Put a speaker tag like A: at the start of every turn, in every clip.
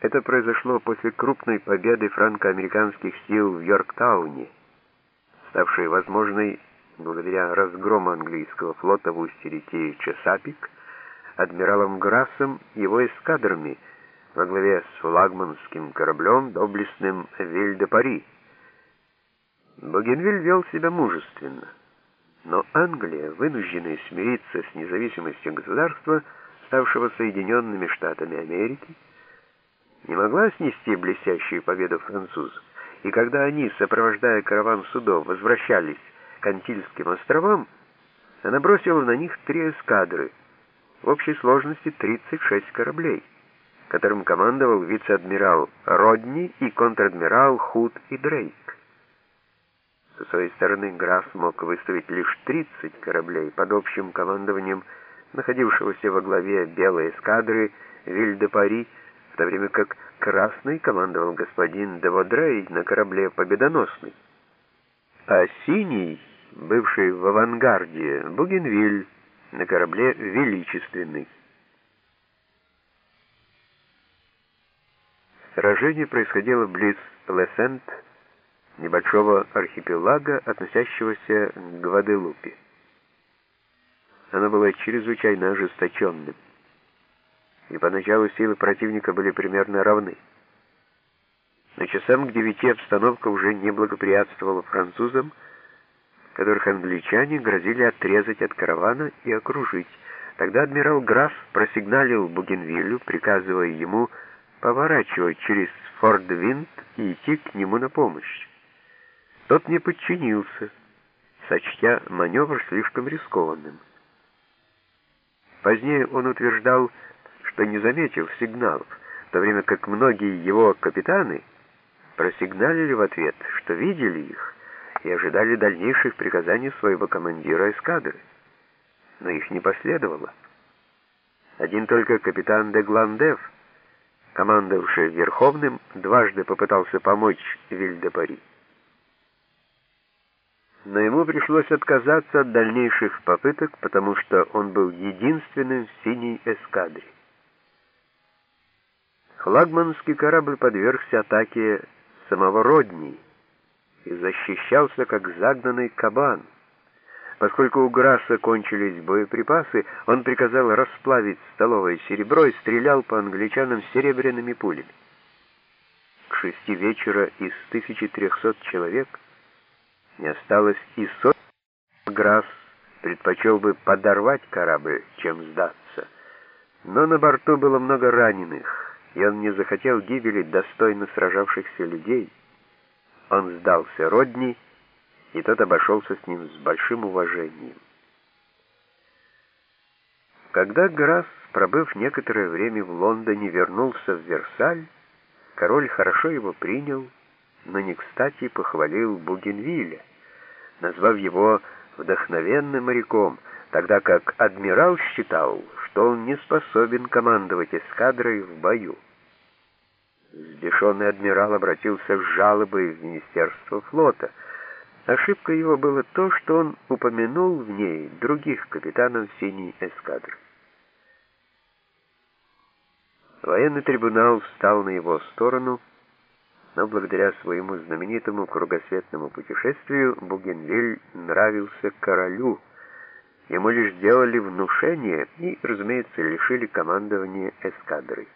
A: Это произошло после крупной победы франко-американских сил в Йорктауне, ставшей возможной благодаря разгрому английского флота в устье реки Чесапик, адмиралом Грассом и его эскадрами во главе с флагманским кораблем, доблестным Виль-де-Пари. Богенвиль вел себя мужественно, но Англия, вынужденная смириться с независимостью государства, ставшего Соединенными Штатами Америки, не могла снести блестящую победу французов, и когда они, сопровождая караван судов, возвращались к Антильским островам, она бросила на них три эскадры, в общей сложности 36 кораблей, которым командовал вице-адмирал Родни и контр-адмирал Худ и Дрейк. Со своей стороны граф мог выставить лишь 30 кораблей под общим командованием находившегося во главе белой эскадры Виль-де-Пари, то время как красный командовал господин де Водрей на корабле «Победоносный», а синий, бывший в авангарде, Бугенвиль на корабле «Величественный». Сражение происходило близ Лесент, небольшого архипелага, относящегося к Гваделупе. Оно было чрезвычайно ожесточенным, и поначалу силы противника были примерно равны. Но часам к девяти обстановка уже не благоприятствовала французам, которых англичане грозили отрезать от каравана и окружить. Тогда адмирал Граф просигналил Бугенвиллю, приказывая ему поворачивать через Форд-Винт и идти к нему на помощь. Тот не подчинился, сочтя маневр слишком рискованным. Позднее он утверждал, что не заметил сигналов, в то время как многие его капитаны просигналили в ответ, что видели их и ожидали дальнейших приказаний своего командира эскадры. Но их не последовало. Один только капитан де Гландев, командовавший Верховным, дважды попытался помочь Вильдепари но ему пришлось отказаться от дальнейших попыток, потому что он был единственным в синей эскадре. Флагманский корабль подвергся атаке самого Родни и защищался как загнанный кабан. Поскольку у Грасса кончились боеприпасы, он приказал расплавить столовое серебро и стрелял по англичанам серебряными пулями. К шести вечера из 1300 человек не осталось и сотни. Граф предпочел бы подорвать корабль, чем сдаться. Но на борту было много раненых, и он не захотел гибели достойно сражавшихся людей. Он сдался Родни, и тот обошелся с ним с большим уважением. Когда Грасс, пробыв некоторое время в Лондоне, вернулся в Версаль, король хорошо его принял, но не кстати похвалил Бугенвилля назвав его вдохновенным моряком, тогда как адмирал считал, что он не способен командовать эскадрой в бою. Сбешенный адмирал обратился с жалобой в Министерство флота. Ошибка его была то, что он упомянул в ней других капитанов синей эскадры. Военный трибунал встал на его сторону, но благодаря своему знаменитому кругосветному путешествию Бугенвиль нравился королю. Ему лишь делали внушение и, разумеется, лишили командования эскадрой.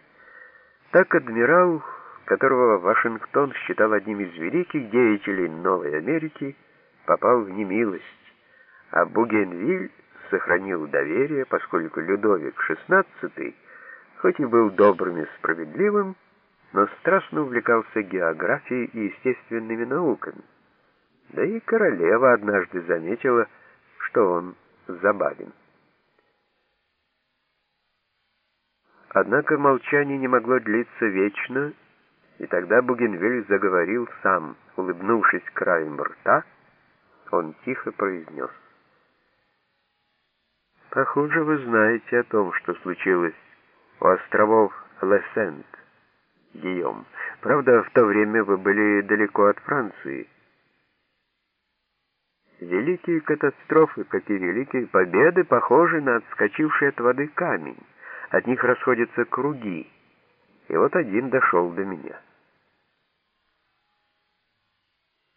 A: Так адмирал, которого Вашингтон считал одним из великих деятелей Новой Америки, попал в немилость, а Бугенвиль сохранил доверие, поскольку Людовик XVI, хоть и был добрым и справедливым, но страстно увлекался географией и естественными науками. Да и королева однажды заметила, что он забавен. Однако молчание не могло длиться вечно, и тогда Бугенвиль заговорил сам, улыбнувшись краем рта, он тихо произнес. «Похоже, вы знаете о том, что случилось у островов Лесент. Гийом. Правда, в то время вы были далеко от Франции. Великие катастрофы, как и великие победы, похожи на отскочивший от воды камень. От них расходятся круги. И вот один дошел до меня.